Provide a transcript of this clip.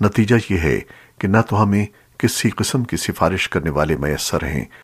نتیجہ یہ ہے کہ نہ تو ہمیں کسی قسم کی سفارش کرنے والے میسر ہیں۔